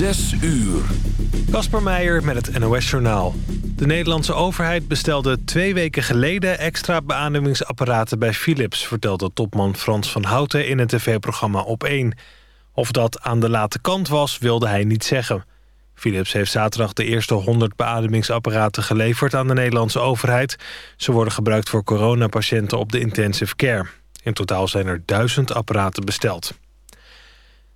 Zes uur. Kasper Meijer met het NOS-journaal. De Nederlandse overheid bestelde twee weken geleden... extra beademingsapparaten bij Philips... vertelde topman Frans van Houten in het tv-programma Op1. Of dat aan de late kant was, wilde hij niet zeggen. Philips heeft zaterdag de eerste 100 beademingsapparaten geleverd... aan de Nederlandse overheid. Ze worden gebruikt voor coronapatiënten op de intensive care. In totaal zijn er duizend apparaten besteld.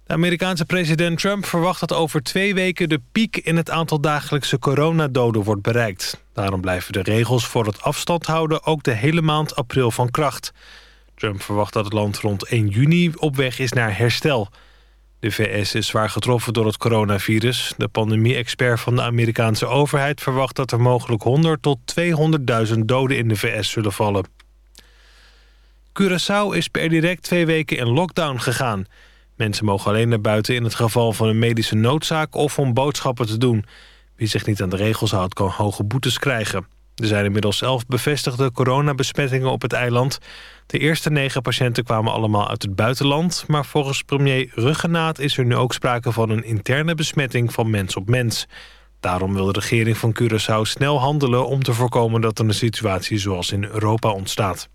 De Amerikaanse president Trump verwacht dat over twee weken... de piek in het aantal dagelijkse coronadoden wordt bereikt. Daarom blijven de regels voor het afstand houden... ook de hele maand april van kracht. Trump verwacht dat het land rond 1 juni op weg is naar herstel. De VS is zwaar getroffen door het coronavirus. De pandemie-expert van de Amerikaanse overheid verwacht... dat er mogelijk 100 tot 200.000 doden in de VS zullen vallen. Curaçao is per direct twee weken in lockdown gegaan... Mensen mogen alleen naar buiten in het geval van een medische noodzaak... of om boodschappen te doen. Wie zich niet aan de regels houdt, kan hoge boetes krijgen. Er zijn inmiddels elf bevestigde coronabesmettingen op het eiland. De eerste negen patiënten kwamen allemaal uit het buitenland... maar volgens premier Ruggenaat is er nu ook sprake van een interne besmetting van mens op mens. Daarom wil de regering van Curaçao snel handelen om te voorkomen dat er een situatie zoals in Europa ontstaat.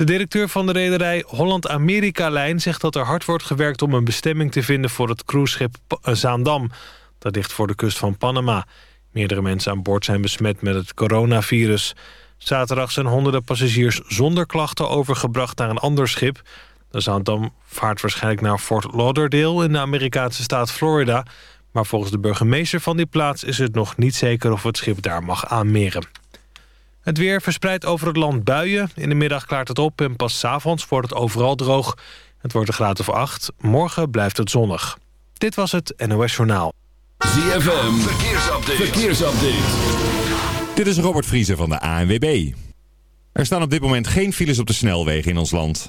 De directeur van de rederij Holland-Amerika-lijn zegt dat er hard wordt gewerkt om een bestemming te vinden voor het cruiseschip eh, Zaandam. Dat ligt voor de kust van Panama. Meerdere mensen aan boord zijn besmet met het coronavirus. Zaterdag zijn honderden passagiers zonder klachten overgebracht naar een ander schip. De Zaandam vaart waarschijnlijk naar Fort Lauderdale in de Amerikaanse staat Florida. Maar volgens de burgemeester van die plaats is het nog niet zeker of het schip daar mag aanmeren. Het weer verspreidt over het land buien. In de middag klaart het op en pas avonds wordt het overal droog. Het wordt een graad of 8. Morgen blijft het zonnig. Dit was het NOS Journaal. ZFM, verkeersupdate. verkeersupdate. Dit is Robert Vriezer van de ANWB. Er staan op dit moment geen files op de snelwegen in ons land.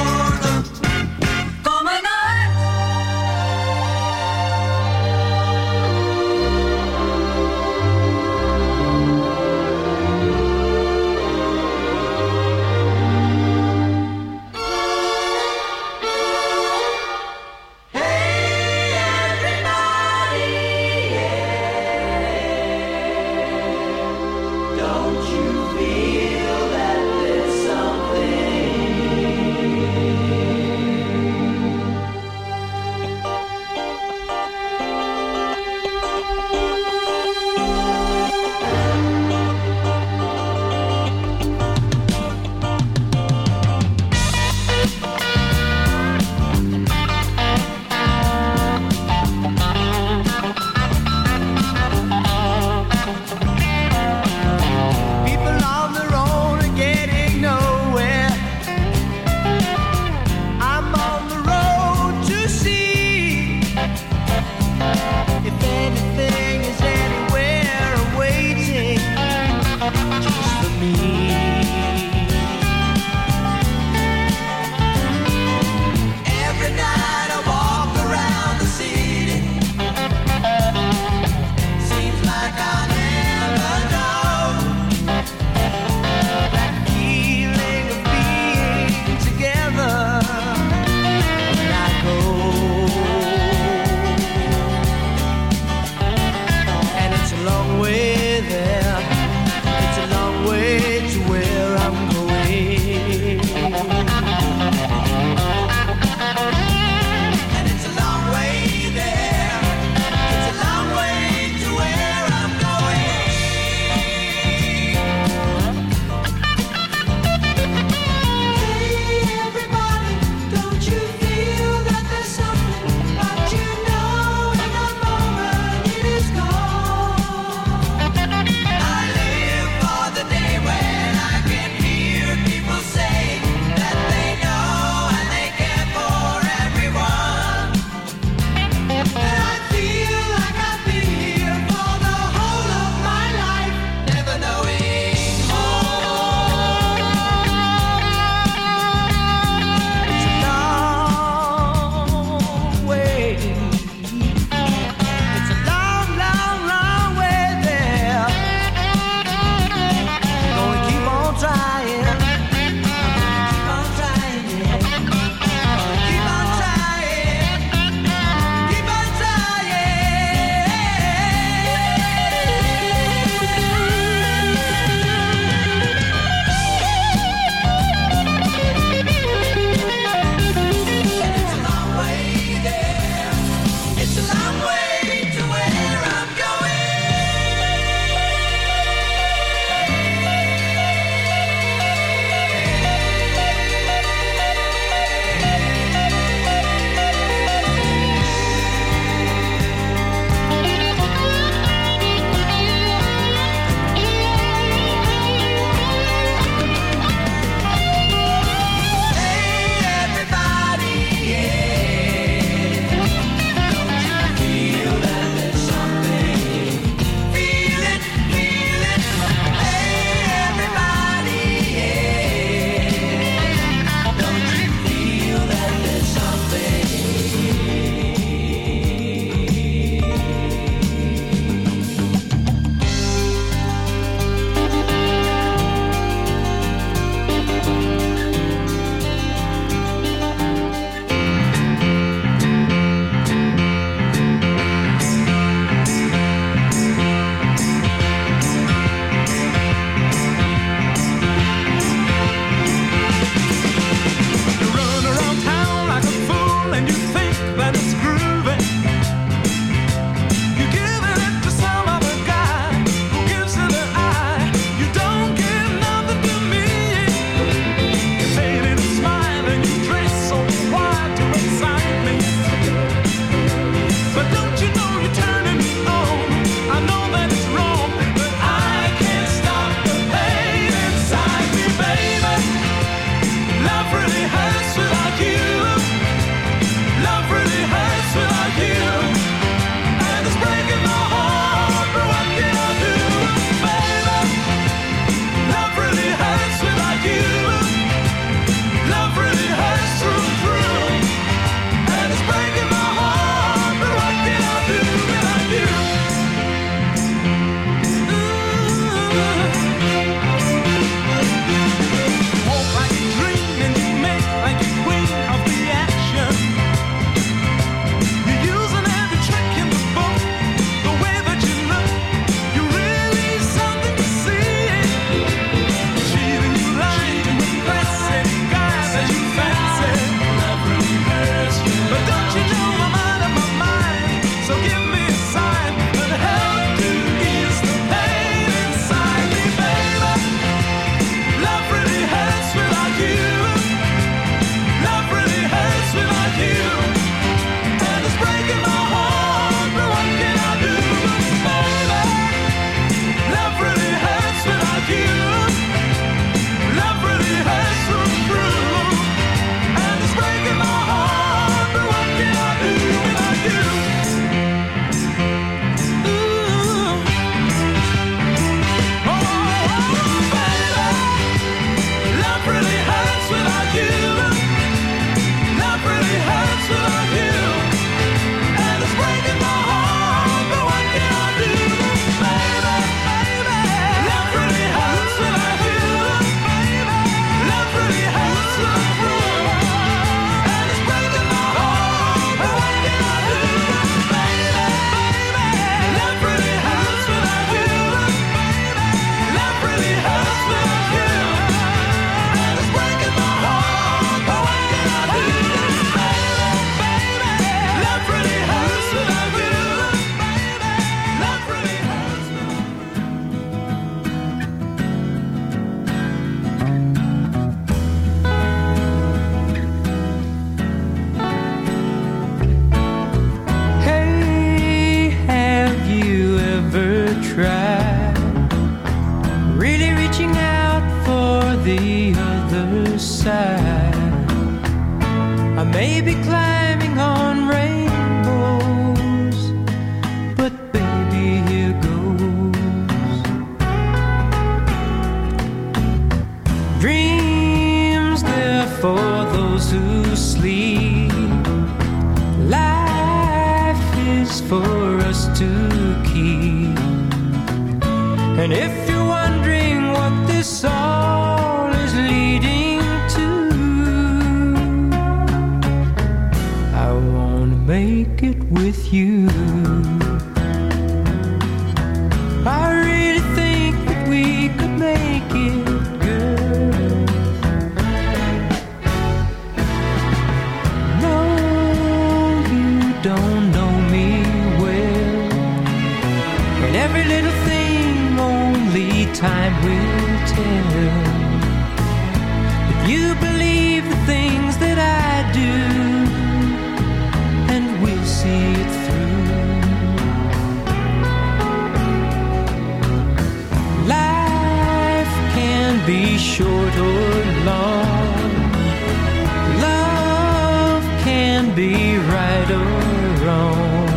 Right or wrong.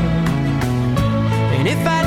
And if I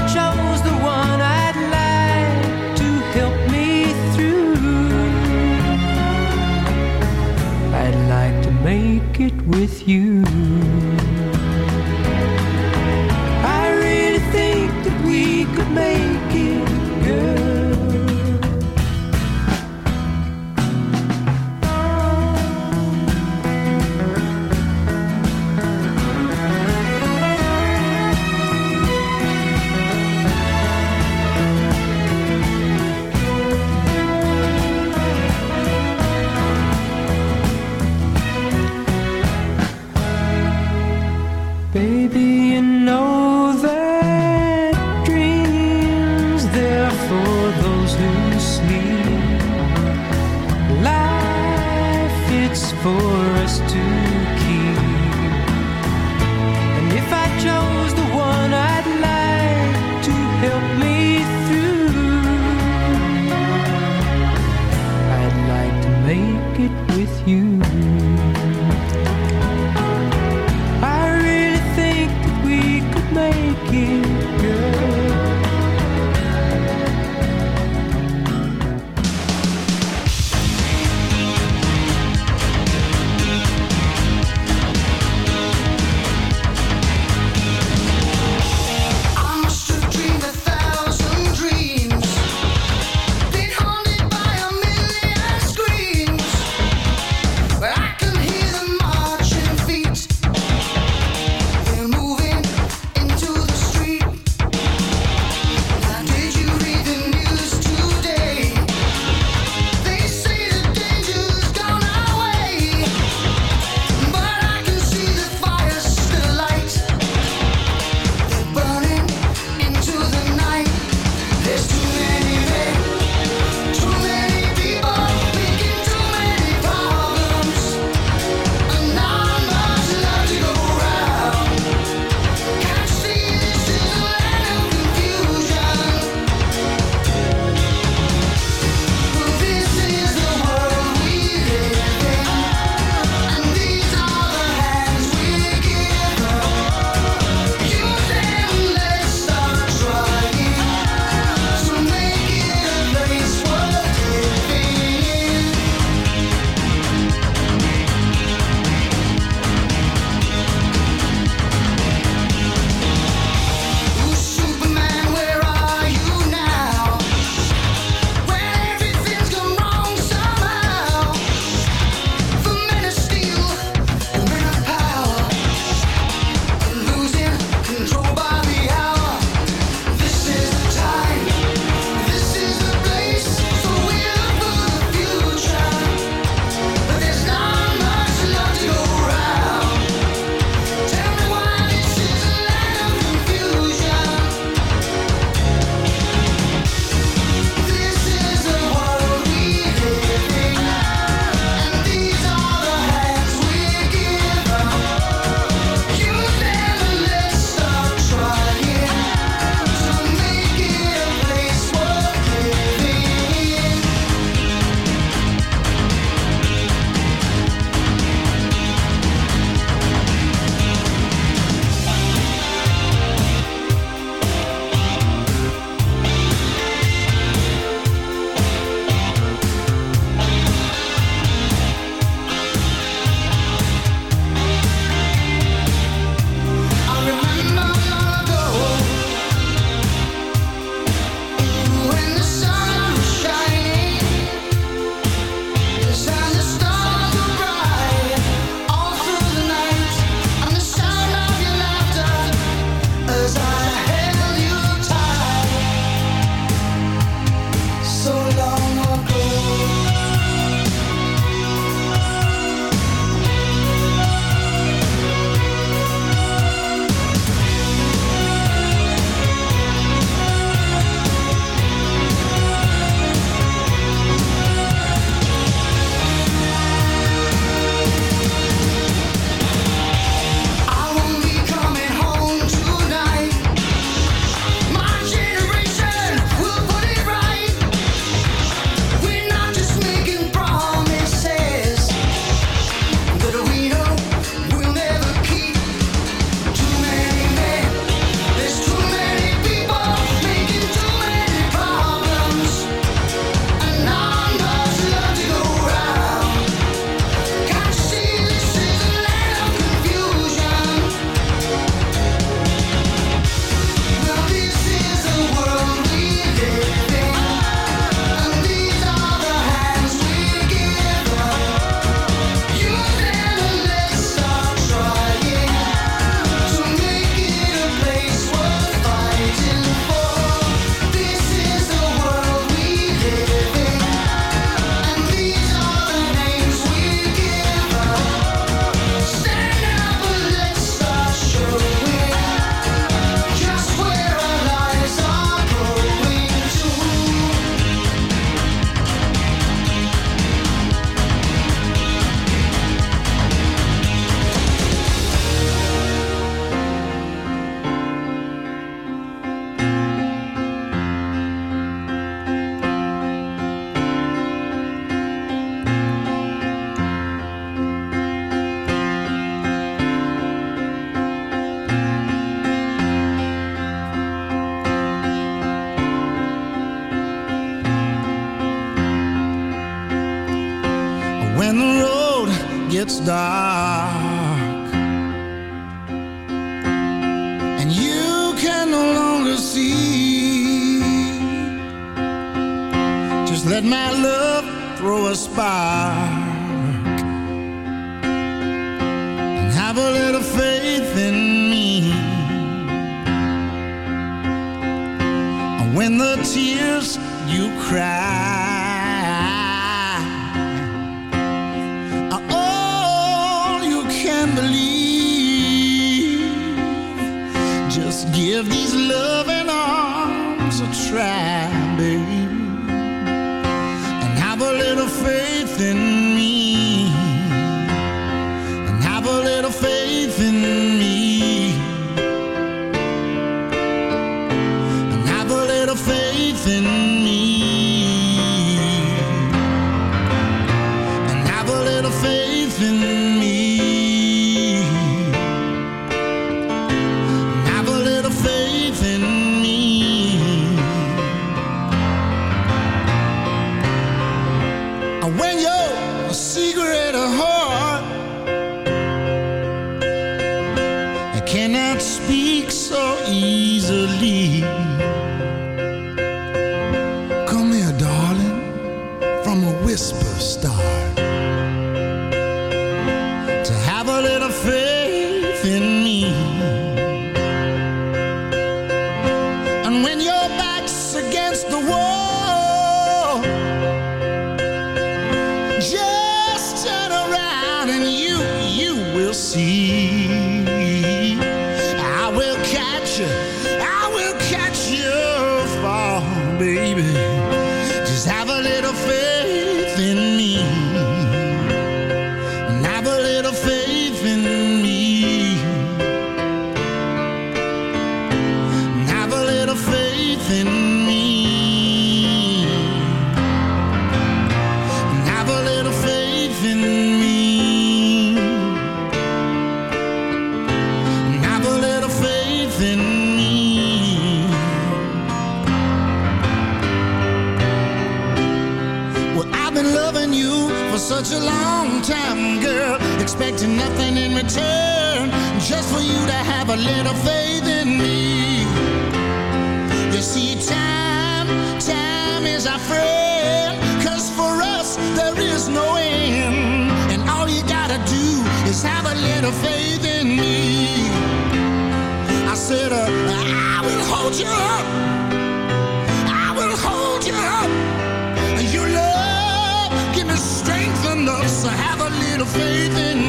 little faith in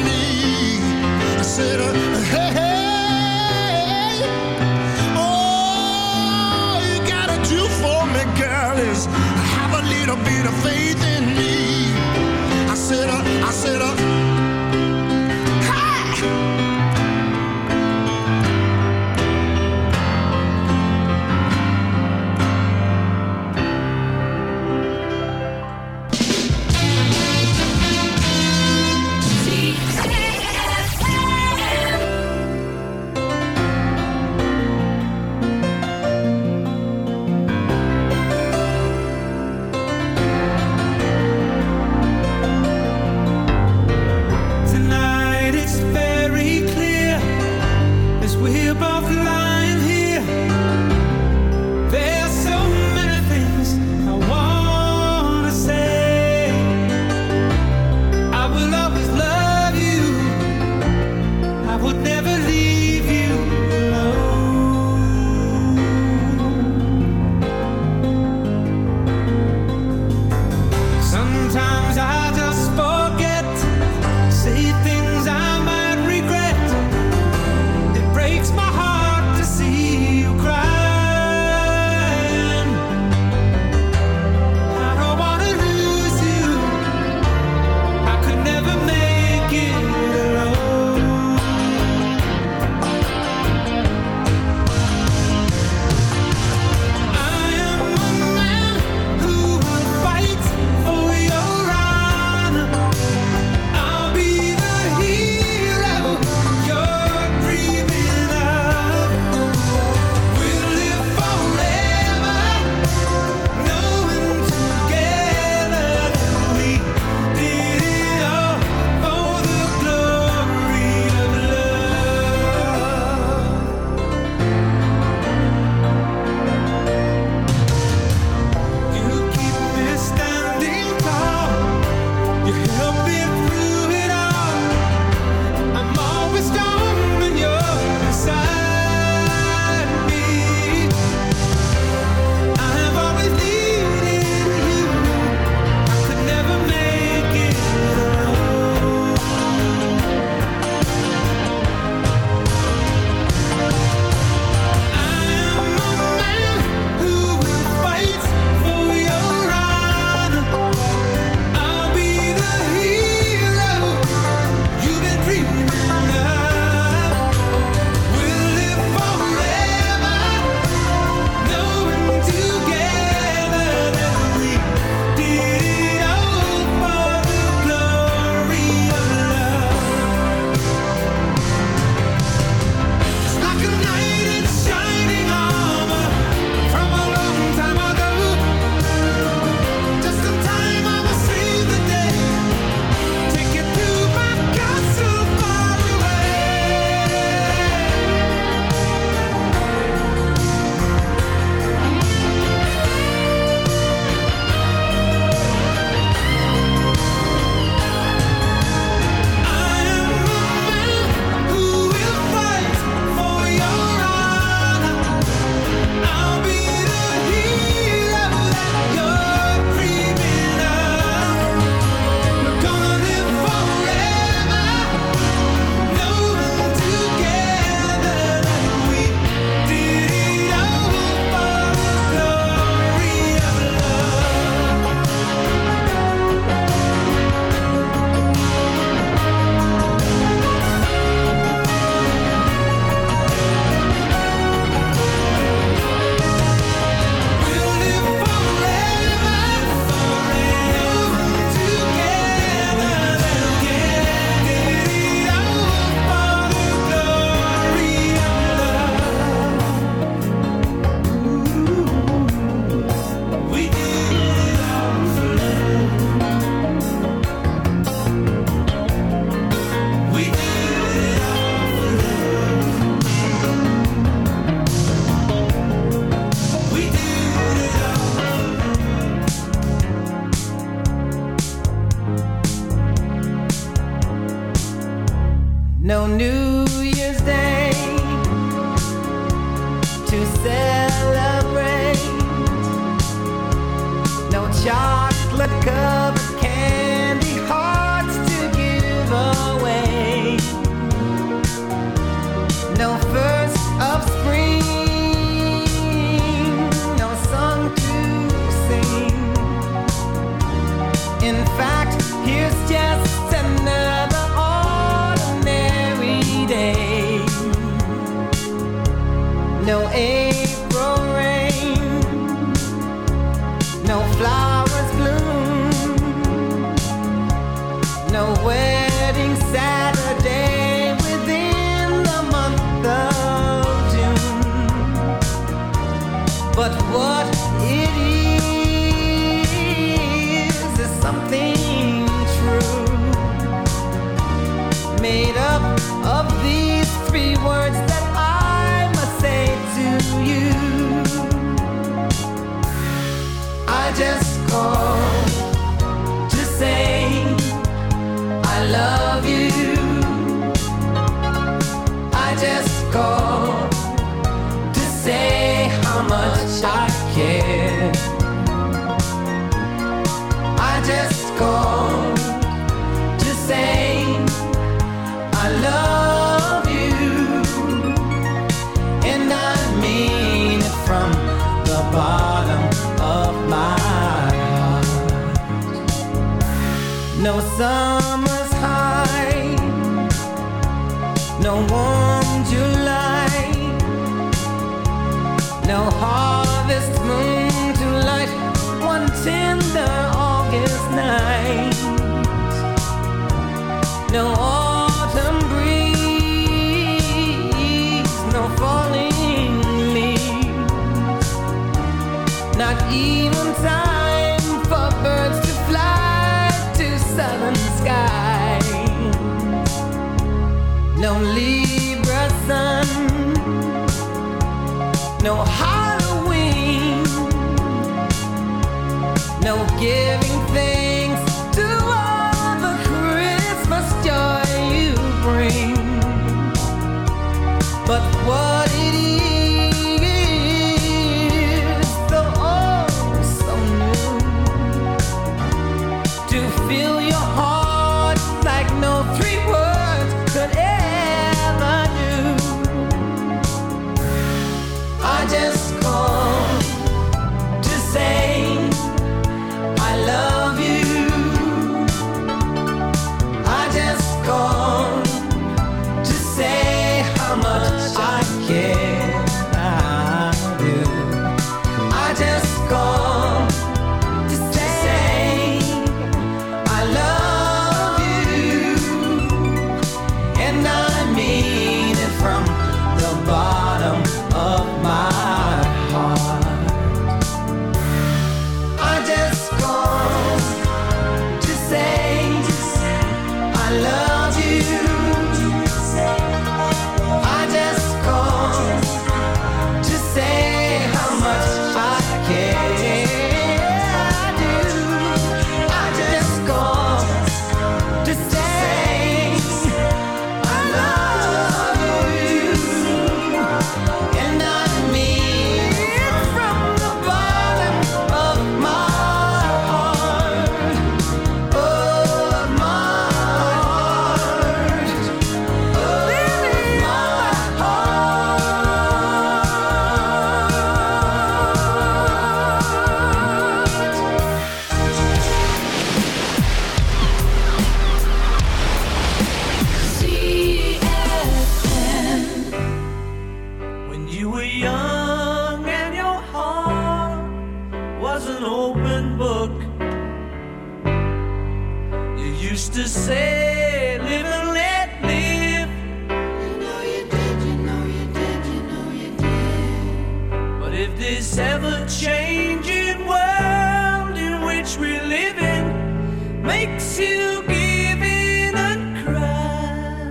changing world in which we live in makes you give in and cry.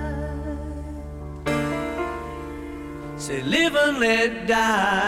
Say, live and let die.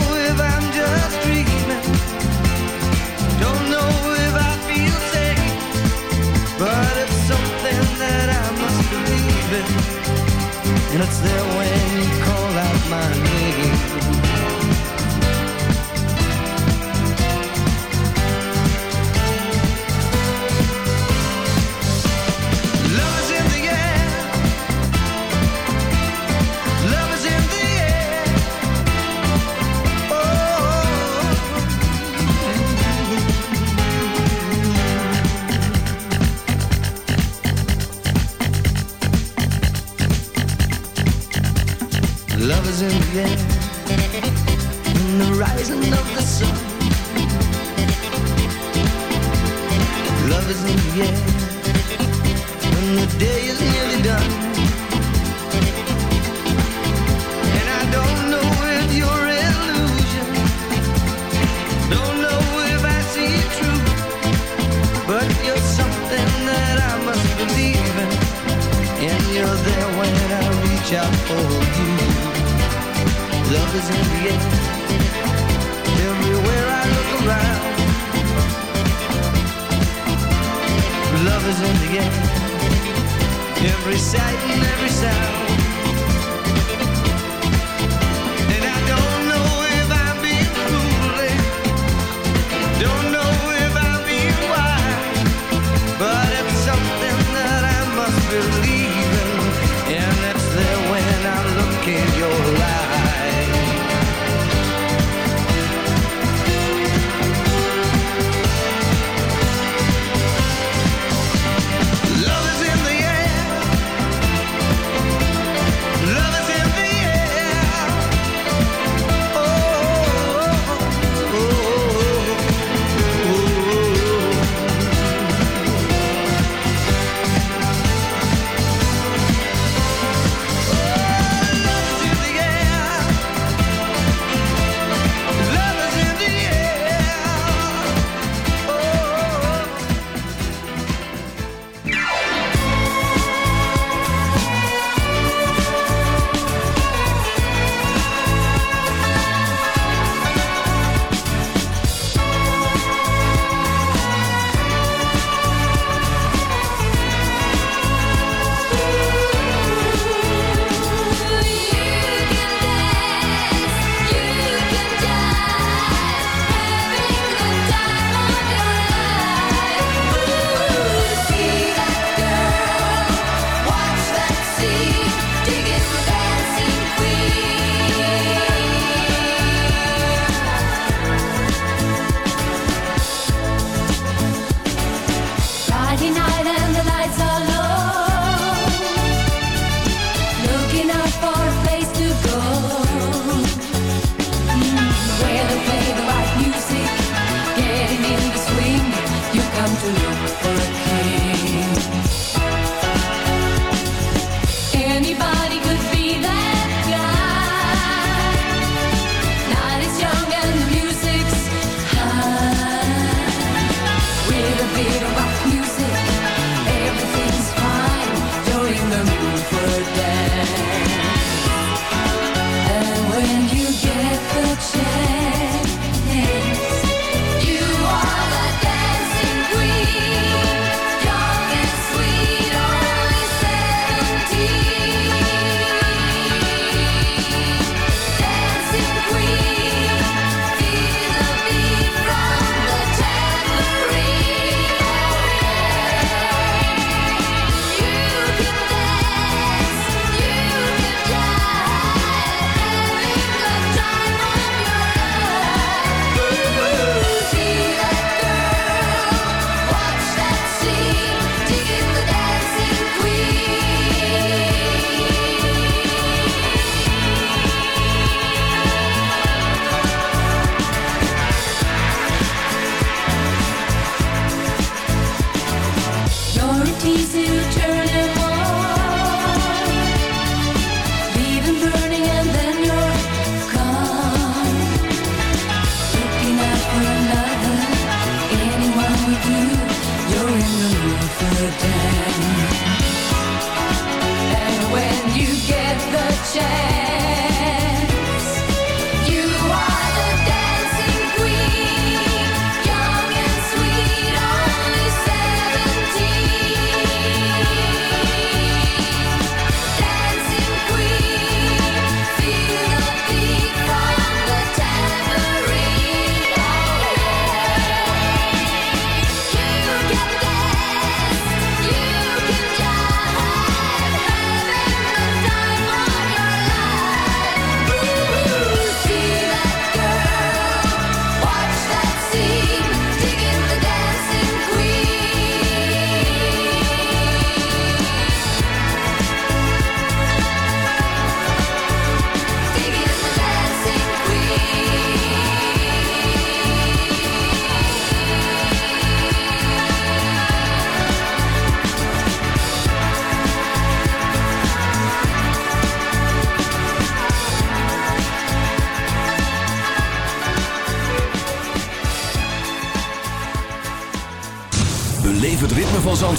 And it's there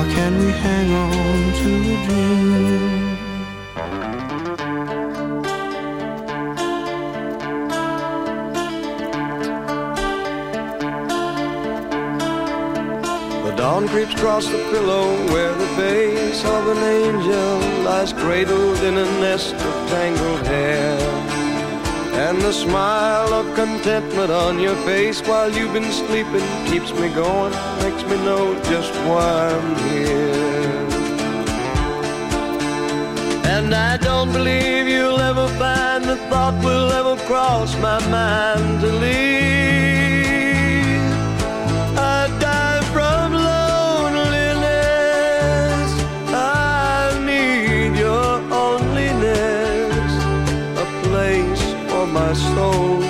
How can we hang on to a dream? The dawn creeps across the pillow where the face of an angel lies cradled in a nest of tangled hair. And the smile of contentment on your face while you've been sleeping keeps me going, makes me know just why I'm here. And I don't believe you'll ever find the thought will ever cross my mind to leave. I die from loneliness. I need your onlyness, a place for my soul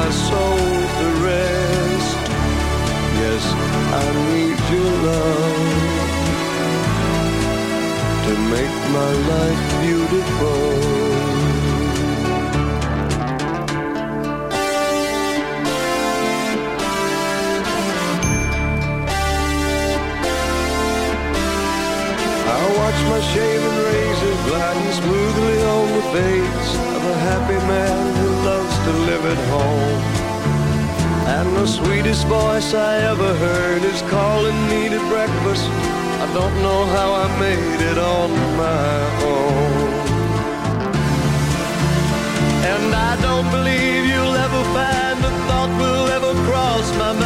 my soul to rest. Yes, I need your love to make my life beautiful. I watch my shaven razor gliding smoothly on the face of a happy man to live at home. And the sweetest voice I ever heard is calling me to breakfast I don't know how I made it on my own. And I don't believe you'll ever find a thought will ever cross my mind